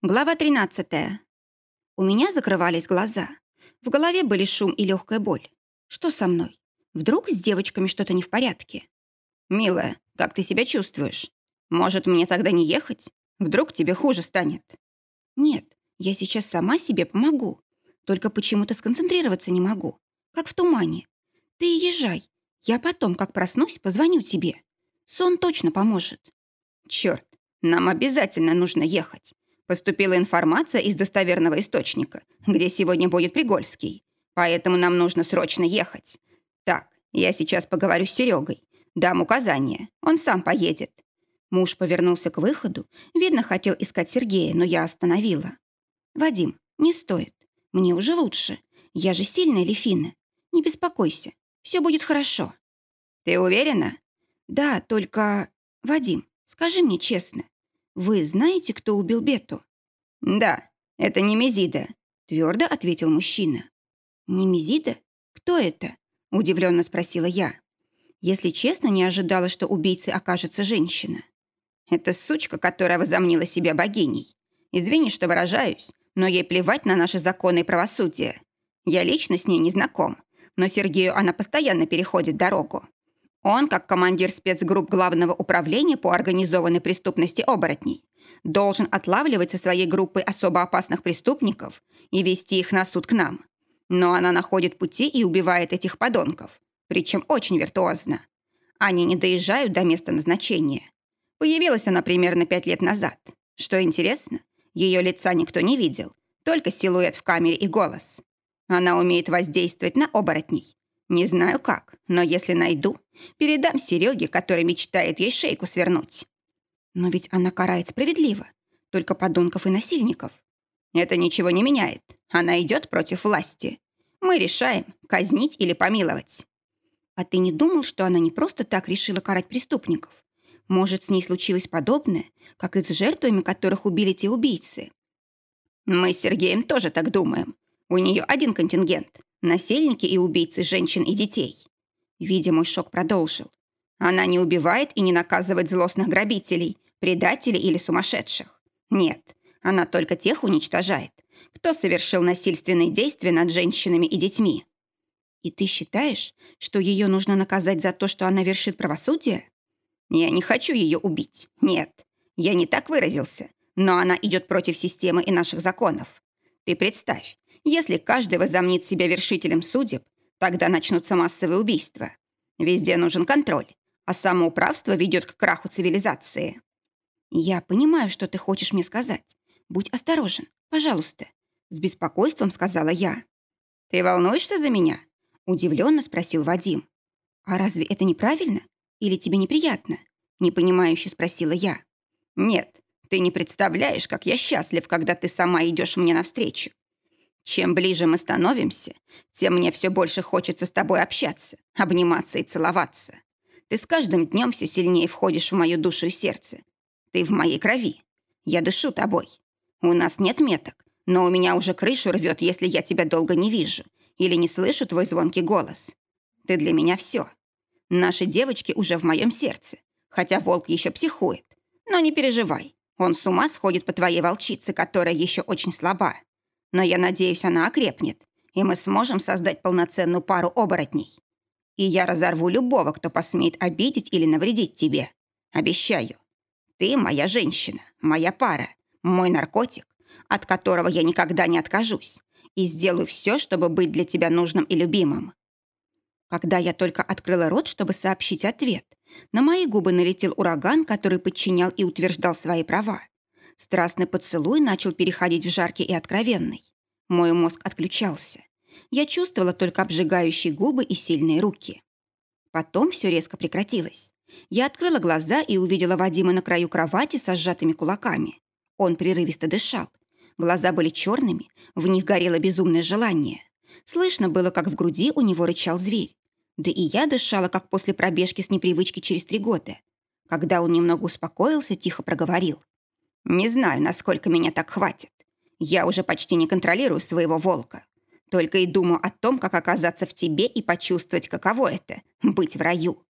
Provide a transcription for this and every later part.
Глава 13. У меня закрывались глаза. В голове были шум и легкая боль. Что со мной? Вдруг с девочками что-то не в порядке? «Милая, как ты себя чувствуешь? Может, мне тогда не ехать? Вдруг тебе хуже станет?» «Нет, я сейчас сама себе помогу. Только почему-то сконцентрироваться не могу. Как в тумане. Ты езжай. Я потом, как проснусь, позвоню тебе. Сон точно поможет». «Черт, нам обязательно нужно ехать. Поступила информация из достоверного источника, где сегодня будет Пригольский. Поэтому нам нужно срочно ехать. Так, я сейчас поговорю с Серегой. Дам указание. Он сам поедет. Муж повернулся к выходу. Видно, хотел искать Сергея, но я остановила. «Вадим, не стоит. Мне уже лучше. Я же сильная Лефина. Не беспокойся. Все будет хорошо». «Ты уверена?» «Да, только... Вадим, скажи мне честно, «Вы знаете, кто убил Бету?» «Да, это не Мезида», — твердо ответил мужчина. «Не Мезида? Кто это?» — удивленно спросила я. Если честно, не ожидала, что убийцей окажется женщина. «Это сучка, которая возомнила себя богиней. Извини, что выражаюсь, но ей плевать на наши законы и правосудие. Я лично с ней не знаком, но Сергею она постоянно переходит дорогу. Он, как командир спецгрупп Главного управления по организованной преступности оборотней, должен отлавливать со своей группой особо опасных преступников и вести их на суд к нам. Но она находит пути и убивает этих подонков, причем очень виртуозно. Они не доезжают до места назначения. Появилась она примерно пять лет назад. Что интересно, ее лица никто не видел, только силуэт в камере и голос. Она умеет воздействовать на оборотней, не знаю как, но если найду, передам Сереге, который мечтает ей шейку свернуть. Но ведь она карает справедливо. Только подонков и насильников. Это ничего не меняет. Она идет против власти. Мы решаем, казнить или помиловать. А ты не думал, что она не просто так решила карать преступников? Может, с ней случилось подобное, как и с жертвами, которых убили те убийцы? Мы с Сергеем тоже так думаем. У нее один контингент. Насильники и убийцы женщин и детей. Видя мой шок, продолжил. Она не убивает и не наказывает злостных грабителей, предателей или сумасшедших. Нет, она только тех уничтожает, кто совершил насильственные действия над женщинами и детьми. И ты считаешь, что ее нужно наказать за то, что она вершит правосудие? Я не хочу ее убить. Нет, я не так выразился. Но она идет против системы и наших законов. Ты представь, если каждый возомнит себя вершителем судеб, тогда начнутся массовые убийства. Везде нужен контроль, а самоуправство ведет к краху цивилизации. Я понимаю, что ты хочешь мне сказать. Будь осторожен, пожалуйста. С беспокойством сказала я. Ты волнуешься за меня? Удивленно спросил Вадим. А разве это неправильно? Или тебе неприятно? Непонимающе спросила я. Нет, ты не представляешь, как я счастлив, когда ты сама идешь мне навстречу. Чем ближе мы становимся, тем мне все больше хочется с тобой общаться, обниматься и целоваться. Ты с каждым днем все сильнее входишь в мою душу и сердце. Ты в моей крови. Я дышу тобой. У нас нет меток, но у меня уже крышу рвет, если я тебя долго не вижу или не слышу твой звонкий голос. Ты для меня все. Наши девочки уже в моем сердце, хотя волк еще психует. Но не переживай, он с ума сходит по твоей волчице, которая еще очень слаба. Но я надеюсь, она окрепнет, и мы сможем создать полноценную пару оборотней. И я разорву любого, кто посмеет обидеть или навредить тебе. Обещаю. Ты моя женщина, моя пара, мой наркотик, от которого я никогда не откажусь, и сделаю все, чтобы быть для тебя нужным и любимым. Когда я только открыла рот, чтобы сообщить ответ, на мои губы налетел ураган, который подчинял и утверждал свои права. Страстный поцелуй начал переходить в жаркий и откровенный. Мой мозг отключался. Я чувствовала только обжигающие губы и сильные руки. Потом все резко прекратилось. Я открыла глаза и увидела Вадима на краю кровати со сжатыми кулаками. Он прерывисто дышал. Глаза были черными, в них горело безумное желание. Слышно было, как в груди у него рычал зверь. Да и я дышала, как после пробежки с непривычки через три года. Когда он немного успокоился, тихо проговорил. Не знаю, насколько меня так хватит. Я уже почти не контролирую своего волка. Только и думаю о том, как оказаться в тебе и почувствовать, каково это — быть в раю.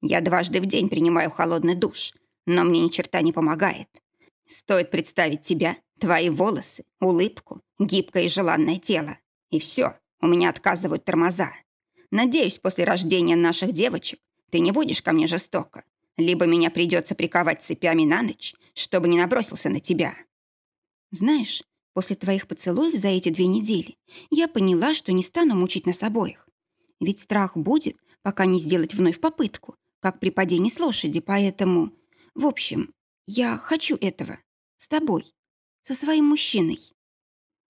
Я дважды в день принимаю холодный душ, но мне ни черта не помогает. Стоит представить тебя, твои волосы, улыбку, гибкое и желанное тело. И все, у меня отказывают тормоза. Надеюсь, после рождения наших девочек ты не будешь ко мне жестоко. Либо меня придется приковать цепями на ночь, чтобы не набросился на тебя. Знаешь, после твоих поцелуев за эти две недели я поняла, что не стану мучить нас обоих. Ведь страх будет, пока не сделать вновь попытку, как при падении с лошади, поэтому... В общем, я хочу этого. С тобой. Со своим мужчиной.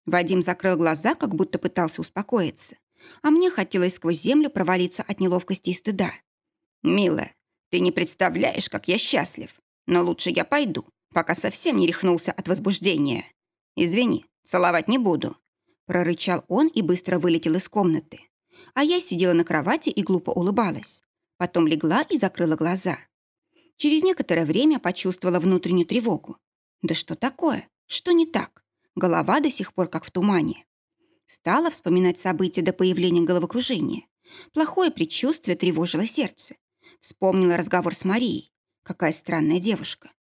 Вадим закрыл глаза, как будто пытался успокоиться. А мне хотелось сквозь землю провалиться от неловкости и стыда. «Милая, ты не представляешь, как я счастлив. Но лучше я пойду, пока совсем не рехнулся от возбуждения. Извини, целовать не буду». Прорычал он и быстро вылетел из комнаты. А я сидела на кровати и глупо улыбалась. Потом легла и закрыла глаза. Через некоторое время почувствовала внутреннюю тревогу. Да что такое? Что не так? Голова до сих пор как в тумане. Стала вспоминать события до появления головокружения. Плохое предчувствие тревожило сердце. Вспомнила разговор с Марией. Какая странная девушка.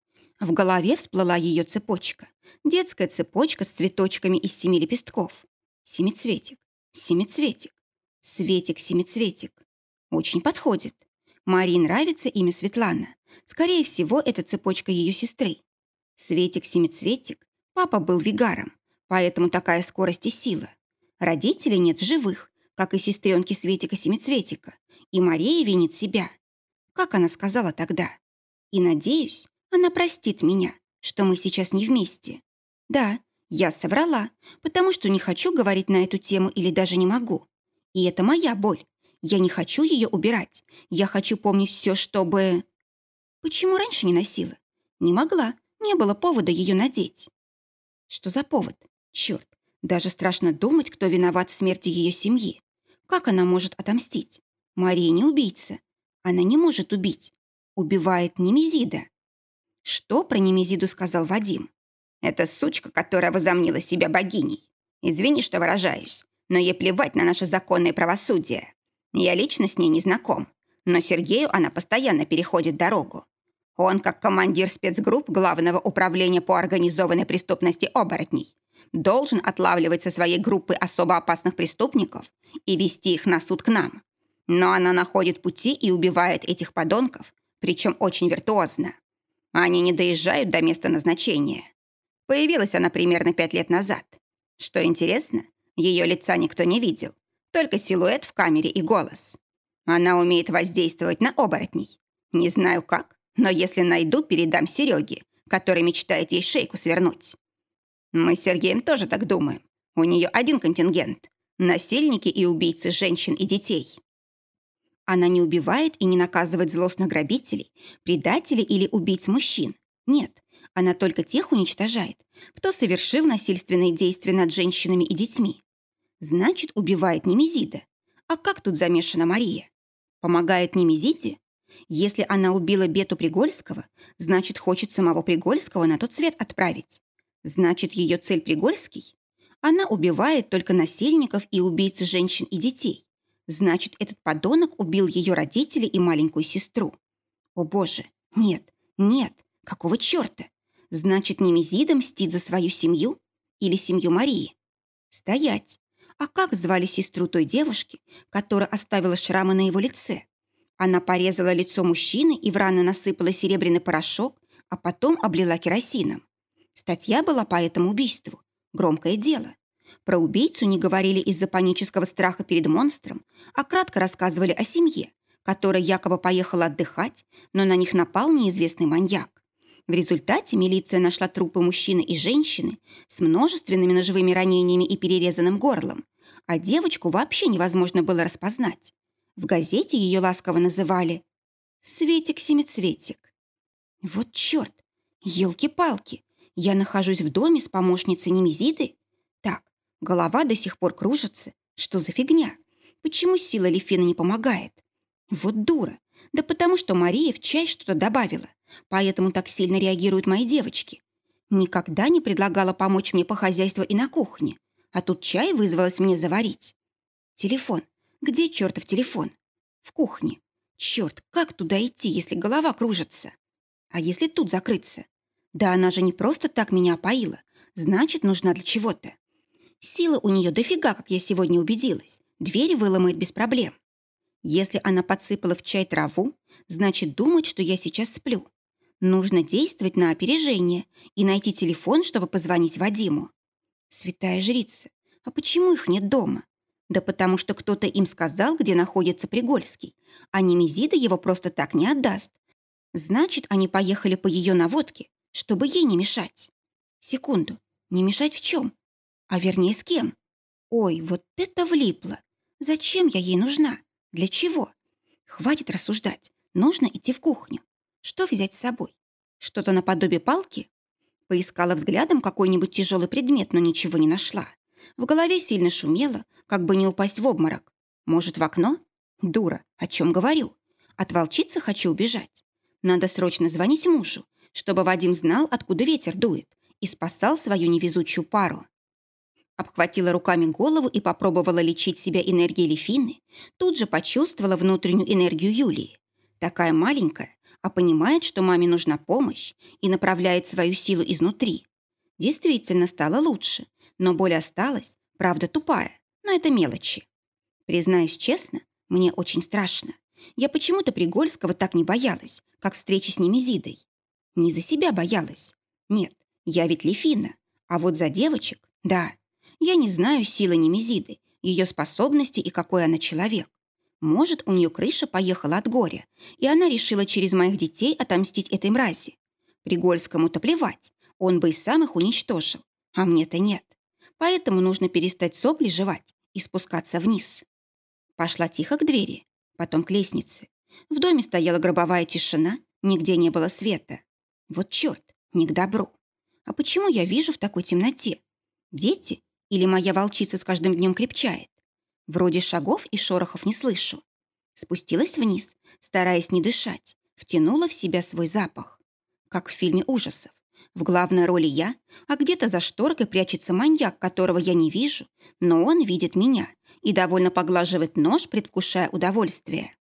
В голове всплыла ее цепочка. Детская цепочка с цветочками из семи лепестков. Семицветик, семицветик, светик-семицветик. Очень подходит. Марии нравится имя Светлана. Скорее всего, это цепочка ее сестры. Светик-семицветик. Папа был вигаром, поэтому такая скорость и сила. Родителей нет в живых, как и сестренки Светика-семицветика. И Мария винит себя. Как она сказала тогда? И надеюсь, она простит меня, что мы сейчас не вместе. Да, я соврала, потому что не хочу говорить на эту тему или даже не могу. И это моя боль. Я не хочу ее убирать. Я хочу помнить все, чтобы... Почему раньше не носила? Не могла, не было повода ее надеть. Что за повод? Черт, даже страшно думать, кто виноват в смерти ее семьи. Как она может отомстить? Мария не убийца. Она не может убить. Убивает Немезида. Что про Немезиду сказал Вадим? Это сучка, которая возомнила себя богиней. Извини, что выражаюсь, но ей плевать на наше законное правосудие. Я лично с ней не знаком, но Сергею она постоянно переходит дорогу. Он, как командир спецгрупп Главного управления по организованной преступности оборотней, должен отлавливать со своей группы особо опасных преступников и вести их на суд к нам. Но она находит пути и убивает этих подонков, причем очень виртуозно. Они не доезжают до места назначения. Появилась она примерно пять лет назад. Что интересно, ее лица никто не видел, только силуэт в камере и голос. Она умеет воздействовать на оборотней. Не знаю как, но если найду, передам Сереге, который мечтает ей шейку свернуть. Мы с Сергеем тоже так думаем. У нее один контингент – насильники и убийцы женщин и детей. Она не убивает и не наказывает злостных грабителей, предателей или убийц мужчин. Нет, она только тех уничтожает, кто совершил насильственные действия над женщинами и детьми. Значит, убивает Немезида. А как тут замешана Мария? Помогает Немезиде? Если она убила Бету Пригольского, значит, хочет самого Пригольского на тот свет отправить. Значит, ее цель Пригольский? Она убивает только насильников и убийц женщин и детей. Значит, этот подонок убил ее родителей и маленькую сестру. О боже, нет, нет, какого черта? Значит, Немезида мстит за свою семью или семью Марии? Стоять. А как звали сестру той девушки, которая оставила шрамы на его лице? Она порезала лицо мужчины и в раны насыпала серебряный порошок, а потом облила керосином. Статья была по этому убийству. Громкое дело. Про убийцу не говорили из-за панического страха перед монстром, а кратко рассказывали о семье, которая якобы поехала отдыхать, но на них напал неизвестный маньяк. В результате милиция нашла трупы мужчины и женщины с множественными ножевыми ранениями и перерезанным горлом, а девочку вообще невозможно было распознать. В газете ее ласково называли «Светик-семицветик». Вот черт! Елки-палки! Я нахожусь в доме с помощницей Немезиды? Голова до сих пор кружится. Что за фигня? Почему сила Лефина не помогает? Вот дура. Да потому что Мария в чай что-то добавила. Поэтому так сильно реагируют мои девочки. Никогда не предлагала помочь мне по хозяйству и на кухне. А тут чай вызвалось мне заварить. Телефон. Где чертов телефон? В кухне. Черт, как туда идти, если голова кружится? А если тут закрыться? Да она же не просто так меня опоила. Значит, нужна для чего-то. Сила у нее дофига, как я сегодня убедилась. Дверь выломает без проблем. Если она подсыпала в чай траву, значит, думает, что я сейчас сплю. Нужно действовать на опережение и найти телефон, чтобы позвонить Вадиму. Святая жрица, а почему их нет дома? Да потому что кто-то им сказал, где находится Пригольский, а Немезида его просто так не отдаст. Значит, они поехали по ее наводке, чтобы ей не мешать. Секунду, не мешать в чем? А вернее, с кем? Ой, вот это влипло. Зачем я ей нужна? Для чего? Хватит рассуждать. Нужно идти в кухню. Что взять с собой? Что-то наподобие палки? Поискала взглядом какой-нибудь тяжелый предмет, но ничего не нашла. В голове сильно шумело, как бы не упасть в обморок. Может, в окно? Дура, о чем говорю? От волчицы хочу убежать. Надо срочно звонить мужу, чтобы Вадим знал, откуда ветер дует, и спасал свою невезучую пару. Обхватила руками голову и попробовала лечить себя энергией Лефины, тут же почувствовала внутреннюю энергию Юлии. Такая маленькая, а понимает, что маме нужна помощь и направляет свою силу изнутри. Действительно стало лучше, но боль осталась, правда тупая, но это мелочи. Признаюсь честно, мне очень страшно. Я почему-то Пригольского так не боялась, как встречи с Немезидой. Не за себя боялась. Нет, я ведь Лефина. А вот за девочек, да. Я не знаю силы Немезиды, ее способности и какой она человек. Может, у нее крыша поехала от горя, и она решила через моих детей отомстить этой мрази. Пригольскому-то плевать, он бы и сам их уничтожил, а мне-то нет. Поэтому нужно перестать сопли жевать и спускаться вниз. Пошла тихо к двери, потом к лестнице. В доме стояла гробовая тишина, нигде не было света. Вот черт, не к добру. А почему я вижу в такой темноте? Дети или моя волчица с каждым днем крепчает? Вроде шагов и шорохов не слышу. Спустилась вниз, стараясь не дышать, втянула в себя свой запах. Как в фильме ужасов. В главной роли я, а где-то за шторкой прячется маньяк, которого я не вижу, но он видит меня и довольно поглаживает нож, предвкушая удовольствие.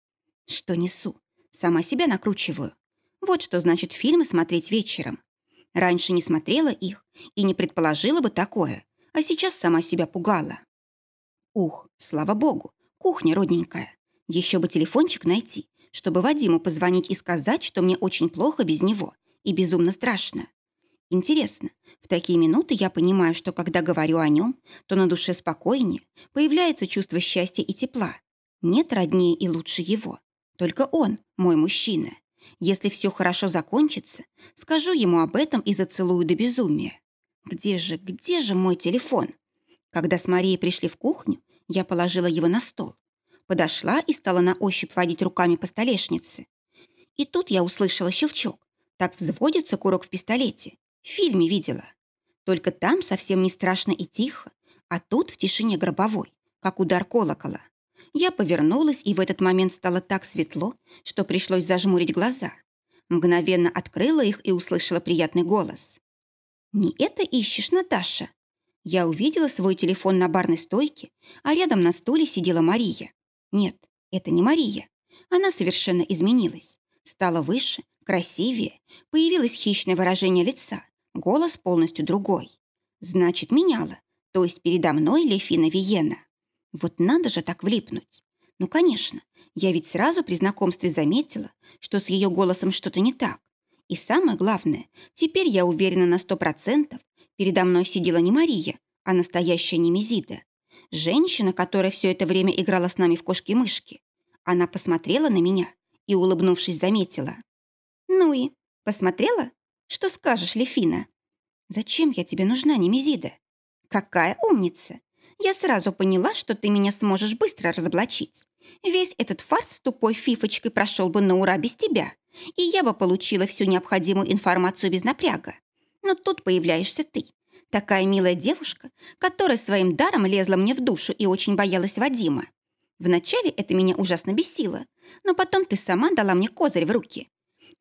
Что несу? Сама себя накручиваю. Вот что значит фильмы смотреть вечером. Раньше не смотрела их и не предположила бы такое, а сейчас сама себя пугала. Ух, слава богу, кухня родненькая. Еще бы телефончик найти, чтобы Вадиму позвонить и сказать, что мне очень плохо без него и безумно страшно. Интересно, в такие минуты я понимаю, что когда говорю о нем, то на душе спокойнее, появляется чувство счастья и тепла. Нет роднее и лучше его. Только он, мой мужчина. Если все хорошо закончится, скажу ему об этом и зацелую до безумия. Где же, где же мой телефон? Когда с Марией пришли в кухню, я положила его на стол. Подошла и стала на ощупь водить руками по столешнице. И тут я услышала щелчок. Так взводится курок в пистолете. В фильме видела. Только там совсем не страшно и тихо, а тут в тишине гробовой, как удар колокола. Я повернулась, и в этот момент стало так светло, что пришлось зажмурить глаза. Мгновенно открыла их и услышала приятный голос. «Не это ищешь, Наташа?» Я увидела свой телефон на барной стойке, а рядом на стуле сидела Мария. Нет, это не Мария. Она совершенно изменилась. Стала выше, красивее, появилось хищное выражение лица, Голос полностью другой. Значит, меняла. То есть передо мной Лефина Виена. Вот надо же так влипнуть. Ну, конечно, я ведь сразу при знакомстве заметила, что с ее голосом что-то не так. И самое главное, теперь я уверена на сто процентов, передо мной сидела не Мария, а настоящая Немезида. Женщина, которая все это время играла с нами в кошки-мышки. Она посмотрела на меня и, улыбнувшись, заметила. «Ну и, посмотрела? Что скажешь, Лефина? Зачем я тебе нужна, Немезида? Какая умница! Я сразу поняла, что ты меня сможешь быстро разоблачить. Весь этот фарс с тупой фифочкой прошел бы на ура без тебя, и я бы получила всю необходимую информацию без напряга. Но тут появляешься ты, такая милая девушка, которая своим даром лезла мне в душу и очень боялась Вадима. Вначале это меня ужасно бесило, но потом ты сама дала мне козырь в руки.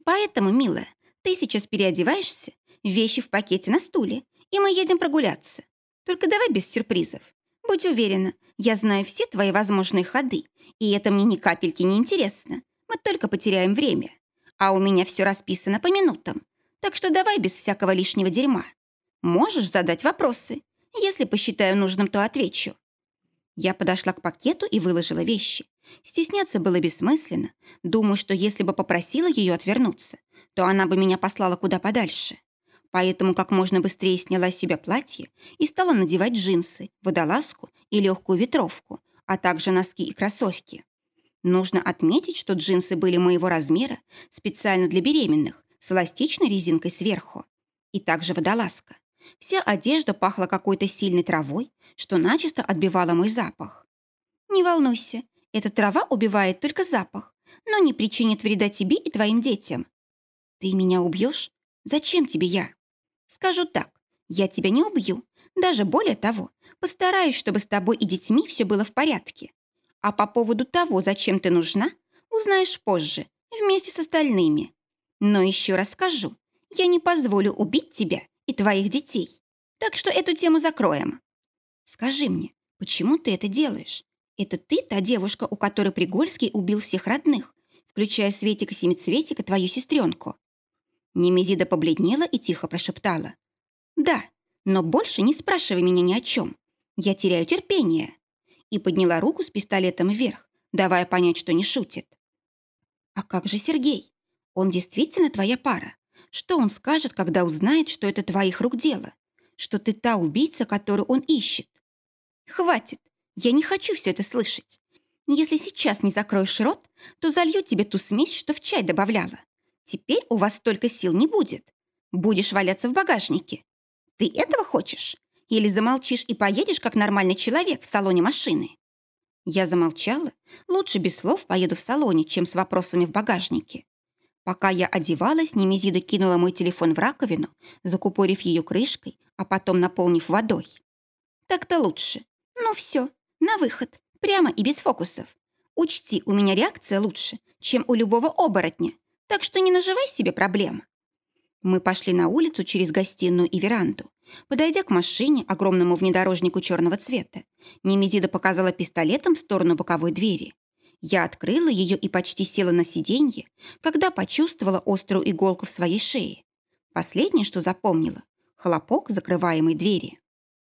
Поэтому, милая, ты сейчас переодеваешься, вещи в пакете на стуле, и мы едем прогуляться. Только давай без сюрпризов. Будь уверена, я знаю все твои возможные ходы, и это мне ни капельки не интересно. Мы только потеряем время. А у меня все расписано по минутам. Так что давай без всякого лишнего дерьма. Можешь задать вопросы. Если посчитаю нужным, то отвечу. Я подошла к пакету и выложила вещи. Стесняться было бессмысленно. Думаю, что если бы попросила ее отвернуться, то она бы меня послала куда подальше. Поэтому как можно быстрее сняла с себя платье и стала надевать джинсы, водолазку и легкую ветровку, а также носки и кроссовки. Нужно отметить, что джинсы были моего размера, специально для беременных, с эластичной резинкой сверху. И также водолазка. Вся одежда пахла какой-то сильной травой, что начисто отбивало мой запах. «Не волнуйся, эта трава убивает только запах, но не причинит вреда тебе и твоим детям. Ты меня убьешь? Зачем тебе я? Скажу так, я тебя не убью. Даже более того, постараюсь, чтобы с тобой и детьми все было в порядке. А по поводу того, зачем ты нужна, узнаешь позже, вместе с остальными. Но еще раз скажу, я не позволю убить тебя и твоих детей. Так что эту тему закроем. Скажи мне, почему ты это делаешь? Это ты та девушка, у которой Пригольский убил всех родных, включая Светика-семицветика, твою сестренку?» Немезида побледнела и тихо прошептала. «Да, но больше не спрашивай меня ни о чем. Я теряю терпение». И подняла руку с пистолетом вверх, давая понять, что не шутит. «А как же Сергей? Он действительно твоя пара? Что он скажет, когда узнает, что это твоих рук дело? Что ты та убийца, которую он ищет?» «Хватит. Я не хочу все это слышать. Если сейчас не закроешь рот, то залью тебе ту смесь, что в чай добавляла. Теперь у вас столько сил не будет. Будешь валяться в багажнике. Ты этого хочешь? Или замолчишь и поедешь, как нормальный человек, в салоне машины?» Я замолчала. Лучше без слов поеду в салоне, чем с вопросами в багажнике. Пока я одевалась, Немезида кинула мой телефон в раковину, закупорив ее крышкой, а потом наполнив водой. Так-то лучше. Ну все, на выход, прямо и без фокусов. Учти, у меня реакция лучше, чем у любого оборотня, так что не наживай себе проблем. Мы пошли на улицу через гостиную и веранду. Подойдя к машине, огромному внедорожнику черного цвета, Немезида показала пистолетом в сторону боковой двери. Я открыла ее и почти села на сиденье, когда почувствовала острую иголку в своей шее. Последнее, что запомнила — хлопок закрываемой двери.